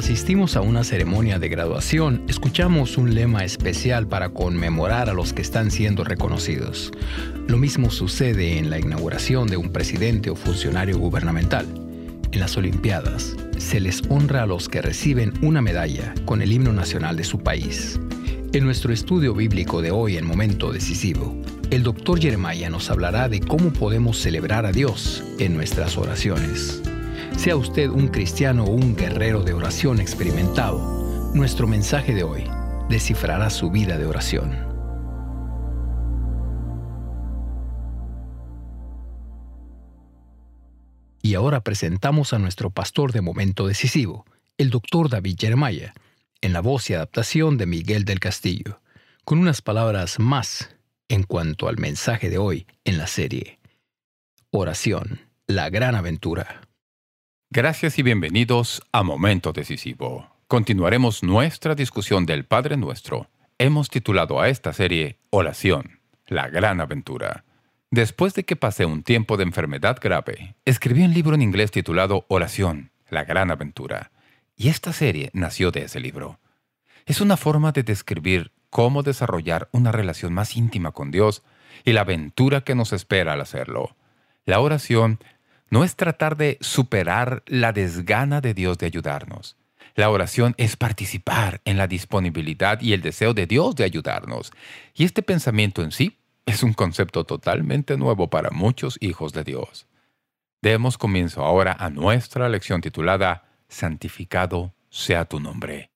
asistimos a una ceremonia de graduación, escuchamos un lema especial para conmemorar a los que están siendo reconocidos. Lo mismo sucede en la inauguración de un presidente o funcionario gubernamental. En las Olimpiadas, se les honra a los que reciben una medalla con el himno nacional de su país. En nuestro estudio bíblico de hoy en Momento Decisivo, el doctor Jeremiah nos hablará de cómo podemos celebrar a Dios en nuestras oraciones. Sea usted un cristiano o un guerrero de oración experimentado, nuestro mensaje de hoy descifrará su vida de oración. Y ahora presentamos a nuestro pastor de momento decisivo, el doctor David Jeremiah, en la voz y adaptación de Miguel del Castillo, con unas palabras más en cuanto al mensaje de hoy en la serie. Oración, la gran aventura. Gracias y bienvenidos a Momento Decisivo. Continuaremos nuestra discusión del Padre Nuestro. Hemos titulado a esta serie Oración, la gran aventura. Después de que pasé un tiempo de enfermedad grave, escribí un libro en inglés titulado Oración, la gran aventura. Y esta serie nació de ese libro. Es una forma de describir cómo desarrollar una relación más íntima con Dios y la aventura que nos espera al hacerlo. La oración no es tratar de superar la desgana de Dios de ayudarnos. La oración es participar en la disponibilidad y el deseo de Dios de ayudarnos. Y este pensamiento en sí es un concepto totalmente nuevo para muchos hijos de Dios. Demos comienzo ahora a nuestra lección titulada Santificado sea tu nombre.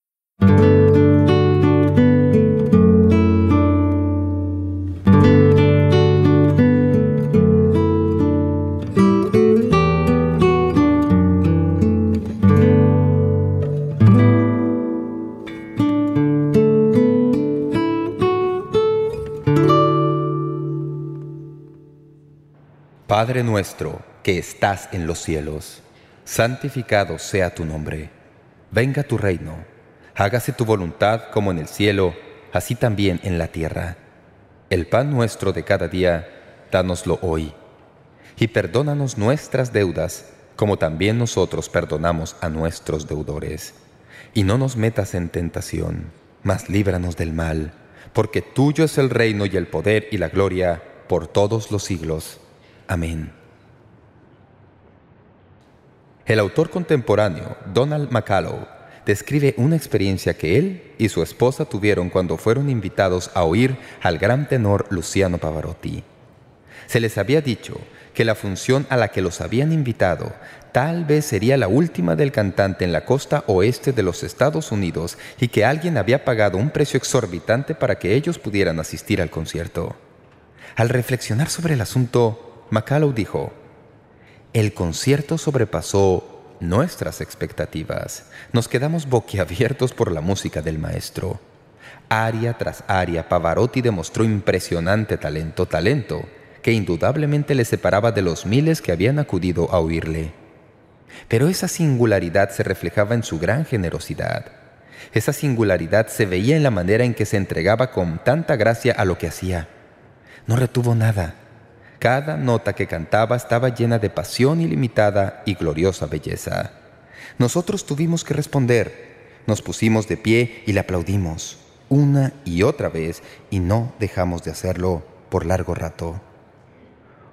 Padre nuestro que estás en los cielos, santificado sea tu nombre. Venga tu reino. Hágase tu voluntad como en el cielo, así también en la tierra. El pan nuestro de cada día, dánoslo hoy. Y perdónanos nuestras deudas, como también nosotros perdonamos a nuestros deudores. Y no nos metas en tentación, mas líbranos del mal, porque tuyo es el reino y el poder y la gloria por todos los siglos. Amén. El autor contemporáneo, Donald McCallow, describe una experiencia que él y su esposa tuvieron cuando fueron invitados a oír al gran tenor Luciano Pavarotti. Se les había dicho que la función a la que los habían invitado tal vez sería la última del cantante en la costa oeste de los Estados Unidos y que alguien había pagado un precio exorbitante para que ellos pudieran asistir al concierto. Al reflexionar sobre el asunto, McCallum dijo, «El concierto sobrepasó nuestras expectativas. Nos quedamos boquiabiertos por la música del maestro. Aria tras aria, Pavarotti demostró impresionante talento, talento que indudablemente le separaba de los miles que habían acudido a oírle. Pero esa singularidad se reflejaba en su gran generosidad. Esa singularidad se veía en la manera en que se entregaba con tanta gracia a lo que hacía. No retuvo nada. Cada nota que cantaba estaba llena de pasión ilimitada y gloriosa belleza. Nosotros tuvimos que responder. Nos pusimos de pie y le aplaudimos, una y otra vez, y no dejamos de hacerlo por largo rato.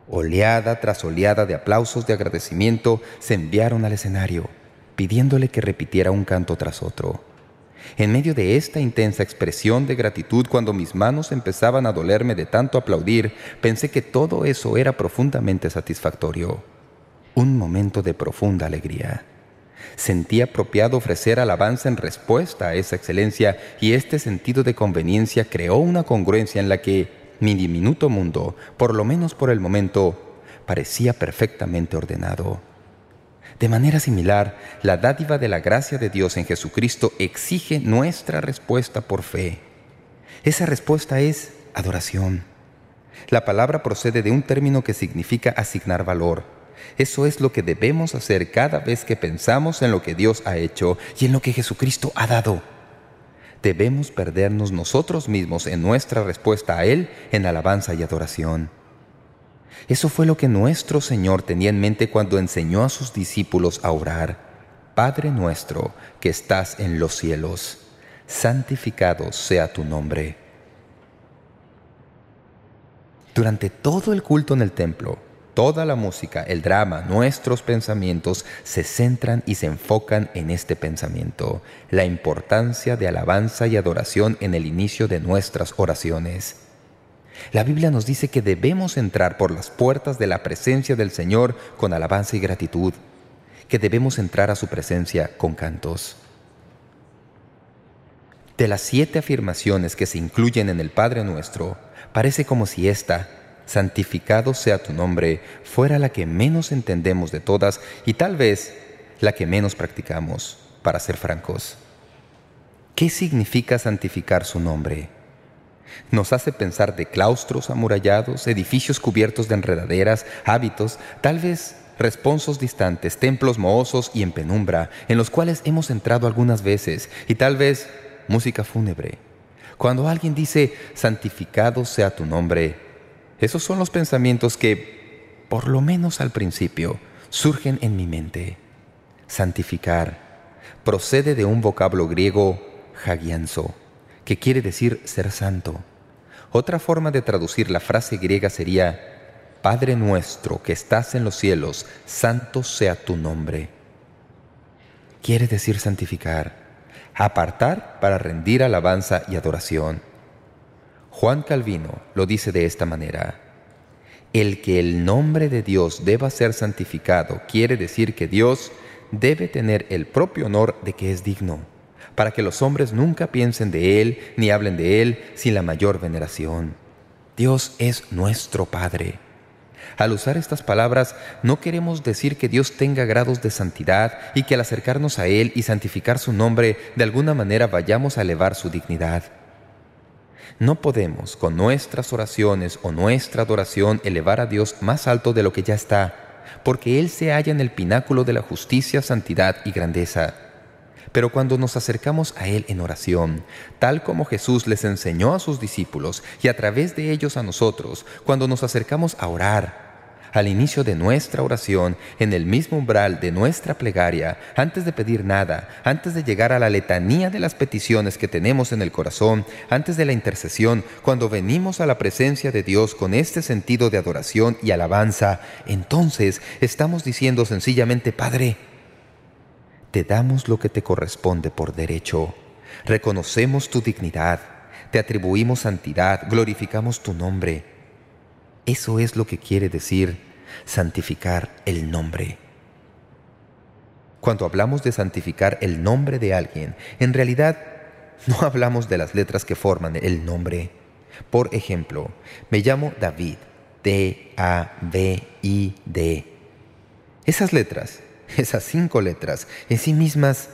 Oleada tras oleada de aplausos de agradecimiento se enviaron al escenario, pidiéndole que repitiera un canto tras otro. En medio de esta intensa expresión de gratitud, cuando mis manos empezaban a dolerme de tanto aplaudir, pensé que todo eso era profundamente satisfactorio. Un momento de profunda alegría. Sentí apropiado ofrecer alabanza en respuesta a esa excelencia y este sentido de conveniencia creó una congruencia en la que mi diminuto mundo, por lo menos por el momento, parecía perfectamente ordenado. De manera similar, la dádiva de la gracia de Dios en Jesucristo exige nuestra respuesta por fe. Esa respuesta es adoración. La palabra procede de un término que significa asignar valor. Eso es lo que debemos hacer cada vez que pensamos en lo que Dios ha hecho y en lo que Jesucristo ha dado. Debemos perdernos nosotros mismos en nuestra respuesta a Él en alabanza y adoración. Eso fue lo que nuestro Señor tenía en mente cuando enseñó a sus discípulos a orar. Padre nuestro que estás en los cielos, santificado sea tu nombre. Durante todo el culto en el templo, toda la música, el drama, nuestros pensamientos se centran y se enfocan en este pensamiento, la importancia de alabanza y adoración en el inicio de nuestras oraciones. La Biblia nos dice que debemos entrar por las puertas de la presencia del Señor con alabanza y gratitud, que debemos entrar a su presencia con cantos. De las siete afirmaciones que se incluyen en el Padre Nuestro, parece como si esta, santificado sea tu nombre, fuera la que menos entendemos de todas y tal vez la que menos practicamos, para ser francos. ¿Qué significa santificar su nombre? Nos hace pensar de claustros amurallados, edificios cubiertos de enredaderas, hábitos, tal vez responsos distantes, templos mohosos y en penumbra, en los cuales hemos entrado algunas veces, y tal vez música fúnebre. Cuando alguien dice, santificado sea tu nombre, esos son los pensamientos que, por lo menos al principio, surgen en mi mente. Santificar procede de un vocablo griego hagianzo, que quiere decir ser santo. Otra forma de traducir la frase griega sería Padre nuestro que estás en los cielos, santo sea tu nombre. Quiere decir santificar, apartar para rendir alabanza y adoración. Juan Calvino lo dice de esta manera. El que el nombre de Dios deba ser santificado quiere decir que Dios debe tener el propio honor de que es digno, para que los hombres nunca piensen de Él ni hablen de Él sin la mayor veneración. Dios es nuestro Padre. Al usar estas palabras, no queremos decir que Dios tenga grados de santidad y que al acercarnos a Él y santificar su nombre, de alguna manera vayamos a elevar su dignidad. No podemos, con nuestras oraciones o nuestra adoración, elevar a Dios más alto de lo que ya está, porque Él se halla en el pináculo de la justicia, santidad y grandeza. Pero cuando nos acercamos a Él en oración, tal como Jesús les enseñó a sus discípulos y a través de ellos a nosotros, cuando nos acercamos a orar, al inicio de nuestra oración, en el mismo umbral de nuestra plegaria, antes de pedir nada, antes de llegar a la letanía de las peticiones que tenemos en el corazón, antes de la intercesión, cuando venimos a la presencia de Dios con este sentido de adoración y alabanza, entonces estamos diciendo sencillamente, Padre, te damos lo que te corresponde por derecho. Reconocemos tu dignidad, te atribuimos santidad, glorificamos tu nombre. Eso es lo que quiere decir santificar el nombre. Cuando hablamos de santificar el nombre de alguien, en realidad no hablamos de las letras que forman el nombre. Por ejemplo, me llamo David, D-A-V-I-D. Esas letras esas cinco letras en sí mismas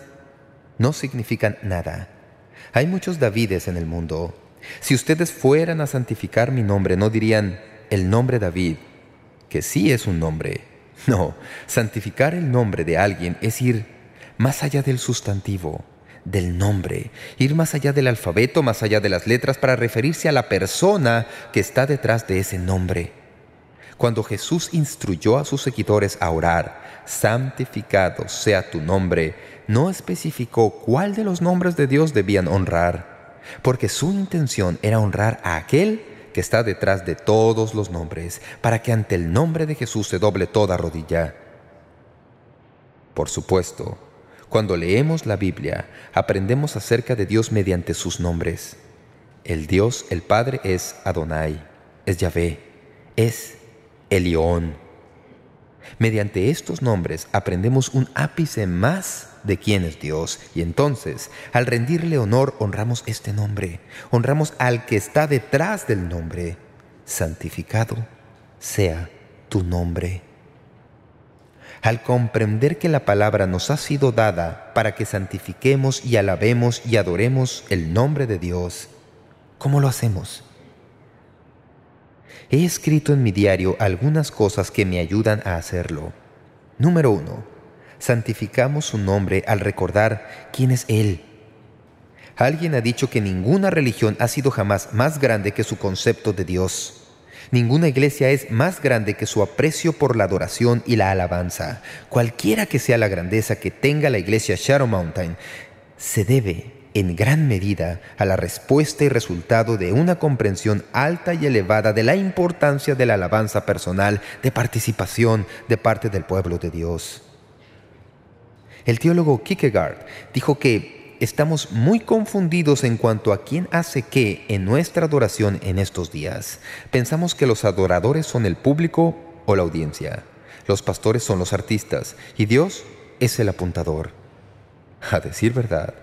no significan nada. Hay muchos Davides en el mundo. Si ustedes fueran a santificar mi nombre, no dirían el nombre David, que sí es un nombre. No, santificar el nombre de alguien es ir más allá del sustantivo, del nombre, ir más allá del alfabeto, más allá de las letras, para referirse a la persona que está detrás de ese nombre. Cuando Jesús instruyó a sus seguidores a orar, santificado sea tu nombre, no especificó cuál de los nombres de Dios debían honrar, porque su intención era honrar a aquel que está detrás de todos los nombres, para que ante el nombre de Jesús se doble toda rodilla. Por supuesto, cuando leemos la Biblia, aprendemos acerca de Dios mediante sus nombres. El Dios, el Padre, es Adonai, es Yahvé, es Elión. Mediante estos nombres aprendemos un ápice más de quién es Dios y entonces, al rendirle honor, honramos este nombre, honramos al que está detrás del nombre. Santificado sea tu nombre. Al comprender que la palabra nos ha sido dada para que santifiquemos y alabemos y adoremos el nombre de Dios, ¿cómo lo hacemos? He escrito en mi diario algunas cosas que me ayudan a hacerlo. Número uno, santificamos su nombre al recordar quién es Él. Alguien ha dicho que ninguna religión ha sido jamás más grande que su concepto de Dios. Ninguna iglesia es más grande que su aprecio por la adoración y la alabanza. Cualquiera que sea la grandeza que tenga la iglesia Shadow Mountain, se debe en gran medida a la respuesta y resultado de una comprensión alta y elevada de la importancia de la alabanza personal, de participación de parte del pueblo de Dios. El teólogo Kierkegaard dijo que estamos muy confundidos en cuanto a quién hace qué en nuestra adoración en estos días. Pensamos que los adoradores son el público o la audiencia. Los pastores son los artistas y Dios es el apuntador. A decir verdad,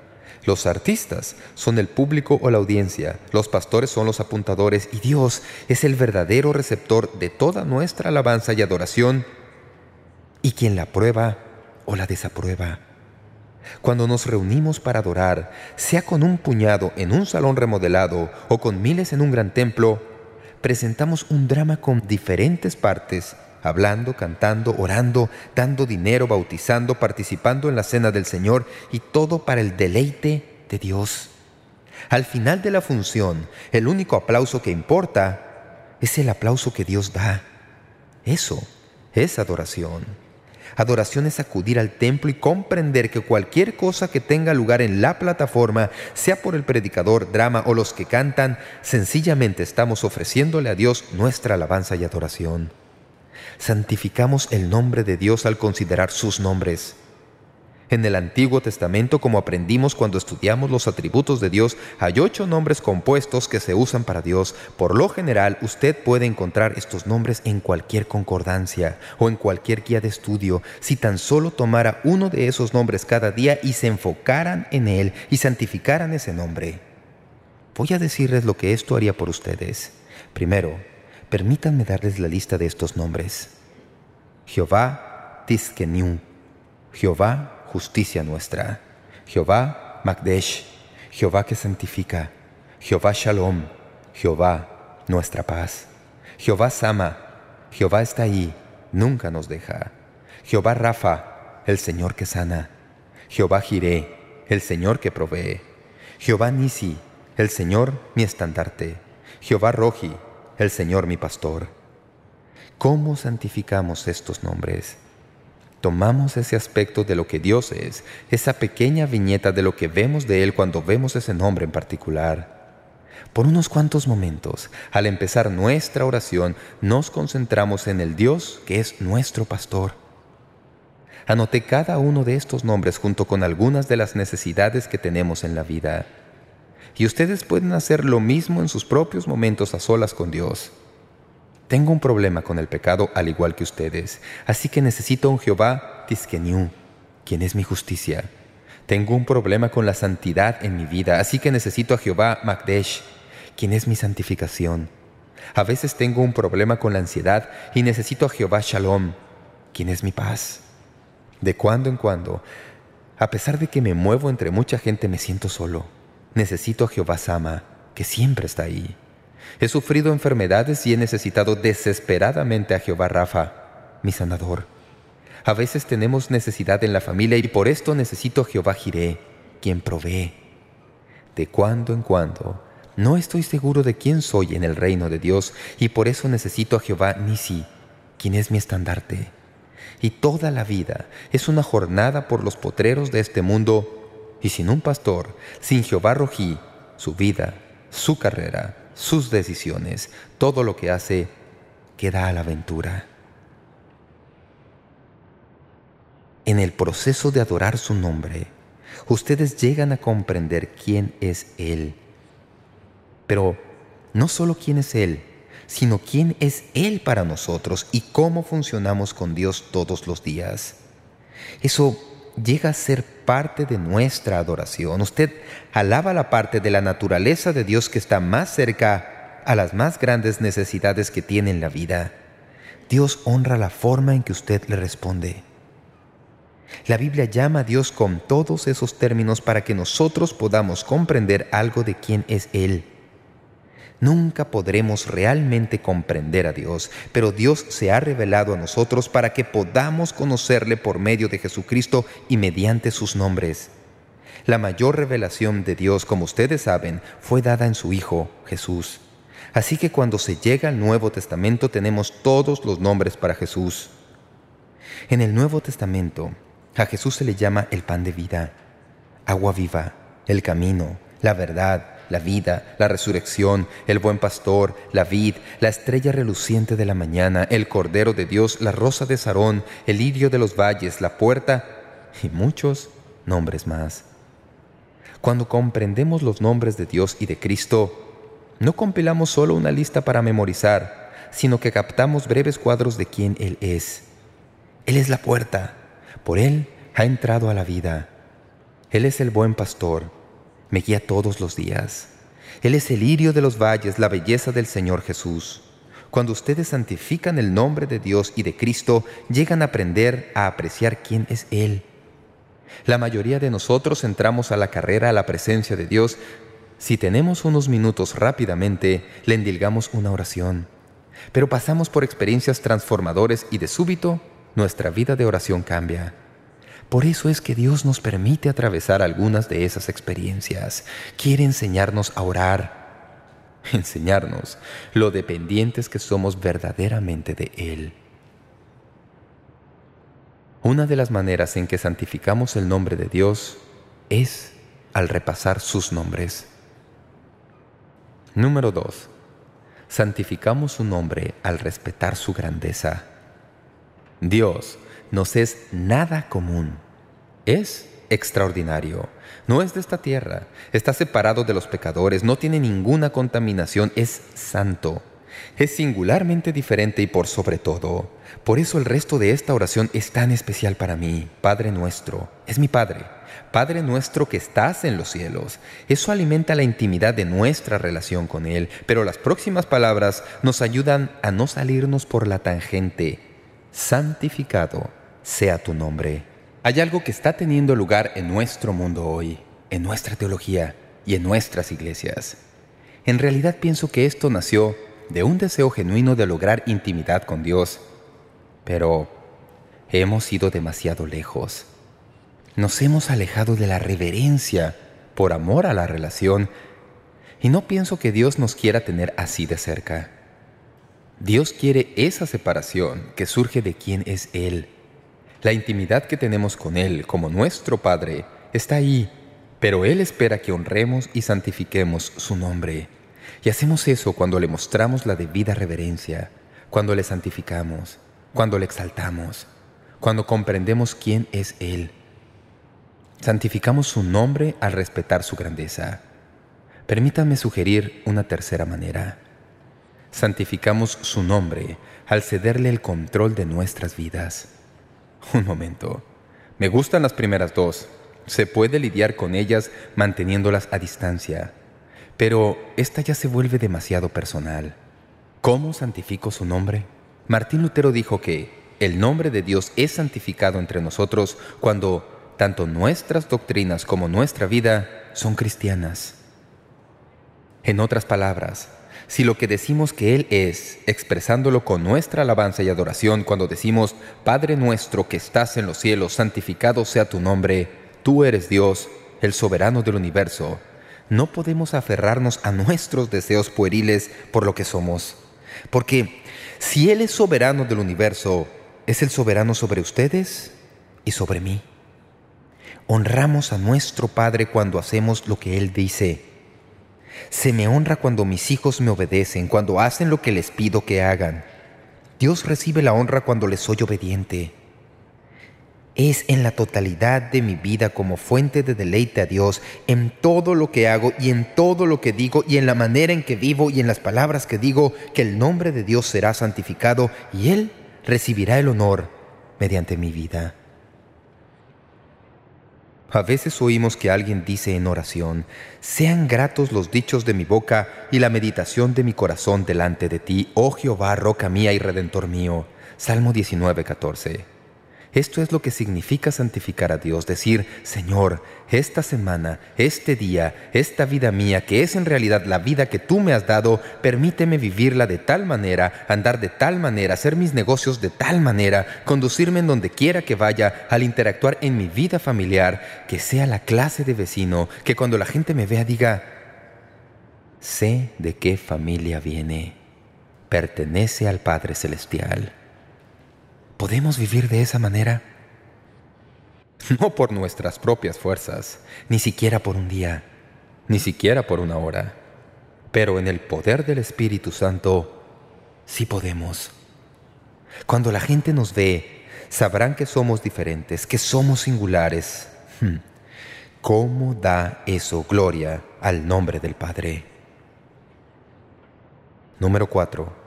los artistas son el público o la audiencia, los pastores son los apuntadores y Dios es el verdadero receptor de toda nuestra alabanza y adoración y quien la prueba o la desaprueba. Cuando nos reunimos para adorar, sea con un puñado en un salón remodelado o con miles en un gran templo, presentamos un drama con diferentes partes hablando, cantando, orando, dando dinero, bautizando, participando en la cena del Señor y todo para el deleite de Dios. Al final de la función, el único aplauso que importa es el aplauso que Dios da. Eso es adoración. Adoración es acudir al templo y comprender que cualquier cosa que tenga lugar en la plataforma, sea por el predicador, drama o los que cantan, sencillamente estamos ofreciéndole a Dios nuestra alabanza y adoración. Santificamos el nombre de Dios al considerar sus nombres. En el Antiguo Testamento, como aprendimos cuando estudiamos los atributos de Dios, hay ocho nombres compuestos que se usan para Dios. Por lo general, usted puede encontrar estos nombres en cualquier concordancia o en cualquier guía de estudio, si tan solo tomara uno de esos nombres cada día y se enfocaran en él y santificaran ese nombre. Voy a decirles lo que esto haría por ustedes. Primero, Permítanme darles la lista de estos nombres. Jehová Tiskeniu, Jehová justicia nuestra, Jehová Magdesh, Jehová que santifica, Jehová Shalom, Jehová nuestra paz, Jehová Sama, Jehová está ahí, nunca nos deja, Jehová Rafa, el Señor que sana, Jehová Jiré, el Señor que provee, Jehová Nisi, el Señor mi estandarte, Jehová Roji, el Señor mi pastor. ¿Cómo santificamos estos nombres? Tomamos ese aspecto de lo que Dios es, esa pequeña viñeta de lo que vemos de Él cuando vemos ese nombre en particular. Por unos cuantos momentos, al empezar nuestra oración, nos concentramos en el Dios que es nuestro pastor. Anoté cada uno de estos nombres junto con algunas de las necesidades que tenemos en la vida y ustedes pueden hacer lo mismo en sus propios momentos a solas con Dios. Tengo un problema con el pecado al igual que ustedes, así que necesito un Jehová Tiskeniu, quien es mi justicia. Tengo un problema con la santidad en mi vida, así que necesito a Jehová Magdesh, quien es mi santificación. A veces tengo un problema con la ansiedad y necesito a Jehová Shalom, quien es mi paz. De cuando en cuando, a pesar de que me muevo entre mucha gente, me siento solo. Necesito a Jehová Sama, que siempre está ahí. He sufrido enfermedades y he necesitado desesperadamente a Jehová Rafa, mi sanador. A veces tenemos necesidad en la familia y por esto necesito a Jehová Jiré, quien provee. De cuando en cuando, no estoy seguro de quién soy en el reino de Dios y por eso necesito a Jehová Nisi, quien es mi estandarte. Y toda la vida es una jornada por los potreros de este mundo y sin un pastor, sin Jehová Rojí, su vida, su carrera, sus decisiones, todo lo que hace, queda a la aventura. En el proceso de adorar su nombre, ustedes llegan a comprender quién es Él. Pero no solo quién es Él, sino quién es Él para nosotros y cómo funcionamos con Dios todos los días. Eso llega a ser parte de nuestra adoración. Usted alaba la parte de la naturaleza de Dios que está más cerca a las más grandes necesidades que tiene en la vida. Dios honra la forma en que usted le responde. La Biblia llama a Dios con todos esos términos para que nosotros podamos comprender algo de quién es Él. Nunca podremos realmente comprender a Dios, pero Dios se ha revelado a nosotros para que podamos conocerle por medio de Jesucristo y mediante sus nombres. La mayor revelación de Dios, como ustedes saben, fue dada en su Hijo, Jesús. Así que cuando se llega al Nuevo Testamento tenemos todos los nombres para Jesús. En el Nuevo Testamento a Jesús se le llama el pan de vida, agua viva, el camino, la verdad, la vida, la resurrección, el buen pastor, la vid, la estrella reluciente de la mañana, el Cordero de Dios, la rosa de Sarón, el lirio de los valles, la puerta y muchos nombres más. Cuando comprendemos los nombres de Dios y de Cristo, no compilamos solo una lista para memorizar, sino que captamos breves cuadros de quién Él es. Él es la puerta. Por Él ha entrado a la vida. Él es el buen pastor me guía todos los días. Él es el lirio de los valles, la belleza del Señor Jesús. Cuando ustedes santifican el nombre de Dios y de Cristo, llegan a aprender a apreciar quién es Él. La mayoría de nosotros entramos a la carrera a la presencia de Dios. Si tenemos unos minutos rápidamente, le endilgamos una oración. Pero pasamos por experiencias transformadores y de súbito, nuestra vida de oración cambia. Por eso es que Dios nos permite atravesar algunas de esas experiencias. Quiere enseñarnos a orar, enseñarnos lo dependientes que somos verdaderamente de Él. Una de las maneras en que santificamos el nombre de Dios es al repasar sus nombres. Número 2. Santificamos su nombre al respetar su grandeza. Dios nos es nada común. Es extraordinario. No es de esta tierra. Está separado de los pecadores. No tiene ninguna contaminación. Es santo. Es singularmente diferente y por sobre todo. Por eso el resto de esta oración es tan especial para mí. Padre nuestro. Es mi Padre. Padre nuestro que estás en los cielos. Eso alimenta la intimidad de nuestra relación con Él. Pero las próximas palabras nos ayudan a no salirnos por la tangente. Santificado sea tu nombre. Hay algo que está teniendo lugar en nuestro mundo hoy, en nuestra teología y en nuestras iglesias. En realidad pienso que esto nació de un deseo genuino de lograr intimidad con Dios, pero hemos ido demasiado lejos. Nos hemos alejado de la reverencia por amor a la relación y no pienso que Dios nos quiera tener así de cerca. Dios quiere esa separación que surge de quién es Él, la intimidad que tenemos con Él como nuestro Padre está ahí, pero Él espera que honremos y santifiquemos su nombre. Y hacemos eso cuando le mostramos la debida reverencia, cuando le santificamos, cuando le exaltamos, cuando comprendemos quién es Él. Santificamos su nombre al respetar su grandeza. Permítanme sugerir una tercera manera. Santificamos su nombre al cederle el control de nuestras vidas. Un momento. Me gustan las primeras dos. Se puede lidiar con ellas manteniéndolas a distancia. Pero esta ya se vuelve demasiado personal. ¿Cómo santifico su nombre? Martín Lutero dijo que el nombre de Dios es santificado entre nosotros cuando tanto nuestras doctrinas como nuestra vida son cristianas. En otras palabras, si lo que decimos que Él es, expresándolo con nuestra alabanza y adoración cuando decimos, Padre nuestro que estás en los cielos, santificado sea tu nombre, tú eres Dios, el soberano del universo, no podemos aferrarnos a nuestros deseos pueriles por lo que somos. Porque si Él es soberano del universo, ¿es el soberano sobre ustedes y sobre mí? Honramos a nuestro Padre cuando hacemos lo que Él dice, se me honra cuando mis hijos me obedecen, cuando hacen lo que les pido que hagan. Dios recibe la honra cuando les soy obediente. Es en la totalidad de mi vida como fuente de deleite a Dios, en todo lo que hago y en todo lo que digo y en la manera en que vivo y en las palabras que digo, que el nombre de Dios será santificado y Él recibirá el honor mediante mi vida. A veces oímos que alguien dice en oración, «Sean gratos los dichos de mi boca y la meditación de mi corazón delante de ti, oh Jehová, roca mía y redentor mío». Salmo 19, 14. Esto es lo que significa santificar a Dios, decir, Señor, esta semana, este día, esta vida mía, que es en realidad la vida que tú me has dado, permíteme vivirla de tal manera, andar de tal manera, hacer mis negocios de tal manera, conducirme en donde quiera que vaya, al interactuar en mi vida familiar, que sea la clase de vecino, que cuando la gente me vea diga, sé de qué familia viene. Pertenece al Padre Celestial. ¿Podemos vivir de esa manera? No por nuestras propias fuerzas, ni siquiera por un día, ni siquiera por una hora. Pero en el poder del Espíritu Santo, sí podemos. Cuando la gente nos ve, sabrán que somos diferentes, que somos singulares. Hmm. ¿Cómo da eso gloria al nombre del Padre? Número 4.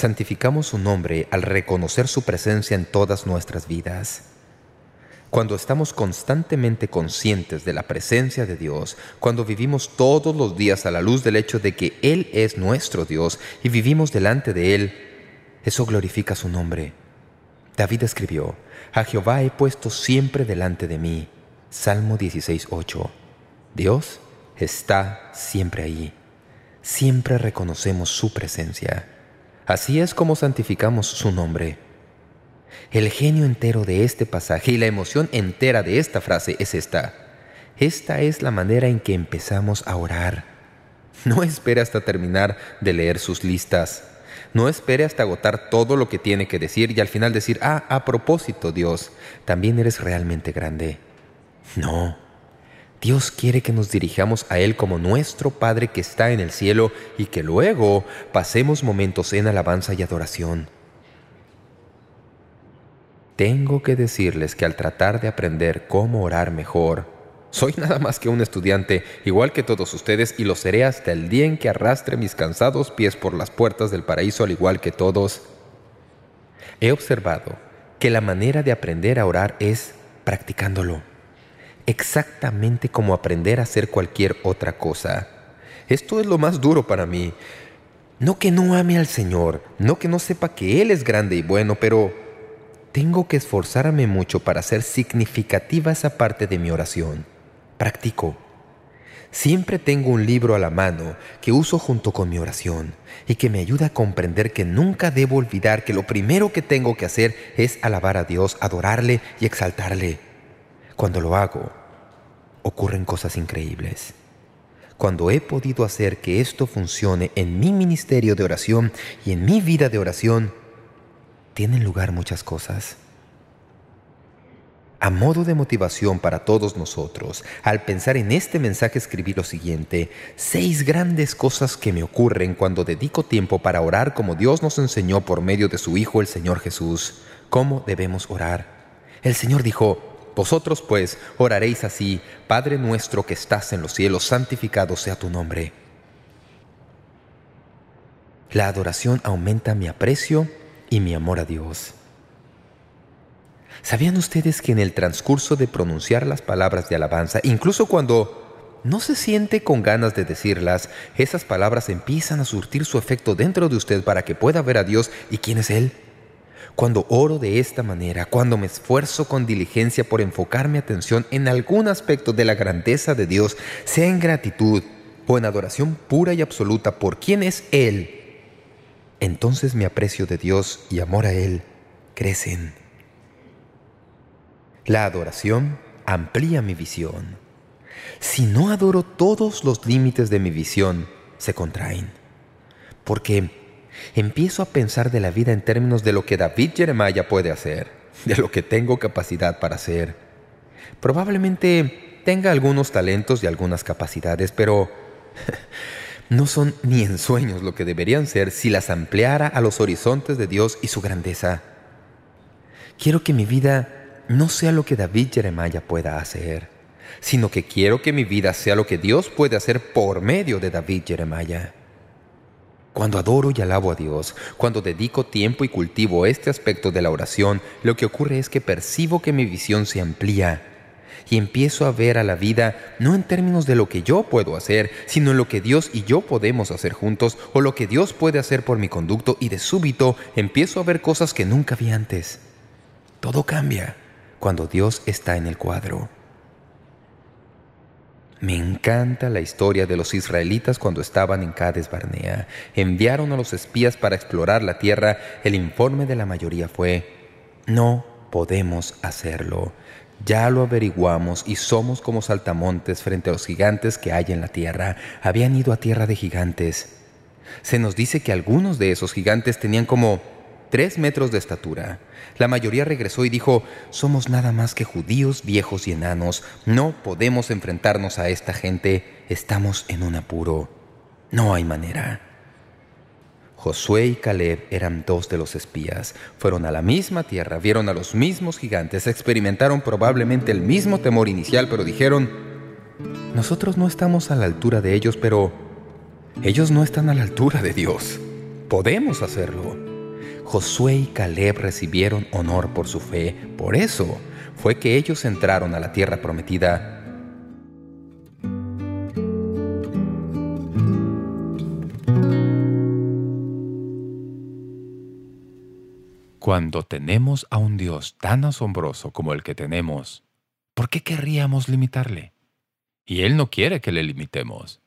Santificamos su nombre al reconocer su presencia en todas nuestras vidas. Cuando estamos constantemente conscientes de la presencia de Dios, cuando vivimos todos los días a la luz del hecho de que Él es nuestro Dios y vivimos delante de Él, eso glorifica su nombre. David escribió, «A Jehová he puesto siempre delante de mí». Salmo 16.8 Dios está siempre ahí. Siempre reconocemos su presencia. Así es como santificamos su nombre. El genio entero de este pasaje y la emoción entera de esta frase es esta. Esta es la manera en que empezamos a orar. No espere hasta terminar de leer sus listas. No espere hasta agotar todo lo que tiene que decir y al final decir, ah, a propósito, Dios, también eres realmente grande. No. Dios quiere que nos dirijamos a Él como nuestro Padre que está en el cielo y que luego pasemos momentos en alabanza y adoración. Tengo que decirles que al tratar de aprender cómo orar mejor, soy nada más que un estudiante, igual que todos ustedes, y lo seré hasta el día en que arrastre mis cansados pies por las puertas del paraíso al igual que todos. He observado que la manera de aprender a orar es practicándolo, exactamente como aprender a hacer cualquier otra cosa. Esto es lo más duro para mí. No que no ame al Señor, no que no sepa que Él es grande y bueno, pero tengo que esforzarme mucho para hacer significativa esa parte de mi oración. Practico. Siempre tengo un libro a la mano que uso junto con mi oración y que me ayuda a comprender que nunca debo olvidar que lo primero que tengo que hacer es alabar a Dios, adorarle y exaltarle. Cuando lo hago, ocurren cosas increíbles. Cuando he podido hacer que esto funcione en mi ministerio de oración y en mi vida de oración, tienen lugar muchas cosas. A modo de motivación para todos nosotros, al pensar en este mensaje escribí lo siguiente, seis grandes cosas que me ocurren cuando dedico tiempo para orar como Dios nos enseñó por medio de su Hijo el Señor Jesús. ¿Cómo debemos orar? El Señor dijo, Vosotros pues oraréis así, Padre nuestro que estás en los cielos, santificado sea tu nombre. La adoración aumenta mi aprecio y mi amor a Dios. ¿Sabían ustedes que en el transcurso de pronunciar las palabras de alabanza, incluso cuando no se siente con ganas de decirlas, esas palabras empiezan a surtir su efecto dentro de usted para que pueda ver a Dios y quién es Él? Cuando oro de esta manera, cuando me esfuerzo con diligencia por enfocar mi atención en algún aspecto de la grandeza de Dios, sea en gratitud o en adoración pura y absoluta por quién es Él, entonces mi aprecio de Dios y amor a Él crecen. La adoración amplía mi visión. Si no adoro todos los límites de mi visión, se contraen. Porque empiezo a pensar de la vida en términos de lo que David Jeremiah puede hacer, de lo que tengo capacidad para hacer. Probablemente tenga algunos talentos y algunas capacidades, pero no son ni en sueños lo que deberían ser si las ampliara a los horizontes de Dios y su grandeza. Quiero que mi vida no sea lo que David Jeremiah pueda hacer, sino que quiero que mi vida sea lo que Dios puede hacer por medio de David Jeremiah. Cuando adoro y alabo a Dios, cuando dedico tiempo y cultivo este aspecto de la oración, lo que ocurre es que percibo que mi visión se amplía y empiezo a ver a la vida no en términos de lo que yo puedo hacer, sino en lo que Dios y yo podemos hacer juntos o lo que Dios puede hacer por mi conducto y de súbito empiezo a ver cosas que nunca vi antes. Todo cambia cuando Dios está en el cuadro. Me encanta la historia de los israelitas cuando estaban en Cades Barnea. Enviaron a los espías para explorar la tierra. El informe de la mayoría fue, no podemos hacerlo. Ya lo averiguamos y somos como saltamontes frente a los gigantes que hay en la tierra. Habían ido a tierra de gigantes. Se nos dice que algunos de esos gigantes tenían como tres metros de estatura. La mayoría regresó y dijo, somos nada más que judíos viejos y enanos. No podemos enfrentarnos a esta gente. Estamos en un apuro. No hay manera. Josué y Caleb eran dos de los espías. Fueron a la misma tierra, vieron a los mismos gigantes, experimentaron probablemente el mismo temor inicial, pero dijeron, nosotros no estamos a la altura de ellos, pero ellos no están a la altura de Dios. Podemos hacerlo. Josué y Caleb recibieron honor por su fe. Por eso fue que ellos entraron a la tierra prometida Cuando tenemos a un Dios tan asombroso como el que tenemos, ¿por qué querríamos limitarle? Y Él no quiere que le limitemos.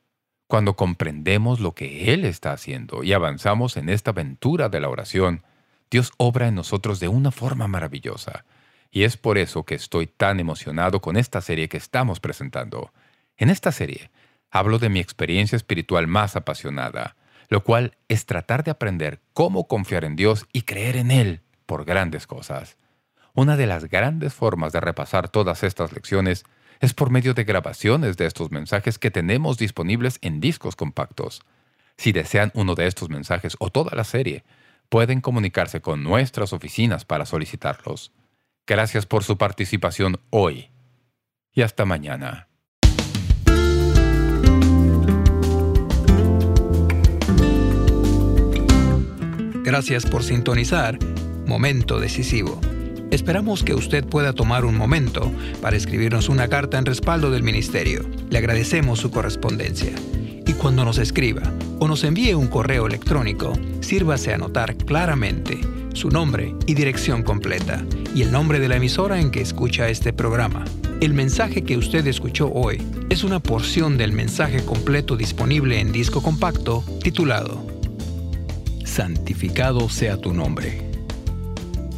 Cuando comprendemos lo que Él está haciendo y avanzamos en esta aventura de la oración, Dios obra en nosotros de una forma maravillosa. Y es por eso que estoy tan emocionado con esta serie que estamos presentando. En esta serie, hablo de mi experiencia espiritual más apasionada, lo cual es tratar de aprender cómo confiar en Dios y creer en Él por grandes cosas. Una de las grandes formas de repasar todas estas lecciones es por medio de grabaciones de estos mensajes que tenemos disponibles en discos compactos. Si desean uno de estos mensajes o toda la serie, pueden comunicarse con nuestras oficinas para solicitarlos. Gracias por su participación hoy. Y hasta mañana. Gracias por sintonizar Momento Decisivo. Esperamos que usted pueda tomar un momento para escribirnos una carta en respaldo del Ministerio. Le agradecemos su correspondencia. Y cuando nos escriba o nos envíe un correo electrónico, sírvase a anotar claramente su nombre y dirección completa y el nombre de la emisora en que escucha este programa. El mensaje que usted escuchó hoy es una porción del mensaje completo disponible en disco compacto titulado Santificado sea tu nombre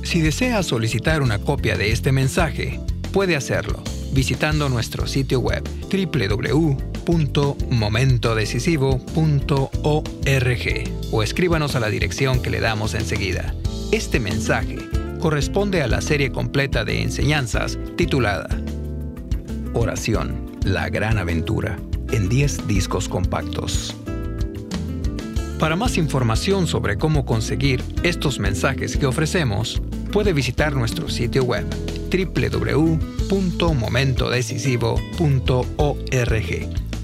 si desea solicitar una copia de este mensaje, puede hacerlo visitando nuestro sitio web www.momentodecisivo.org o escríbanos a la dirección que le damos enseguida. Este mensaje corresponde a la serie completa de enseñanzas titulada Oración, la gran aventura, en 10 discos compactos. Para más información sobre cómo conseguir estos mensajes que ofrecemos, puede visitar nuestro sitio web www.momentodecisivo.org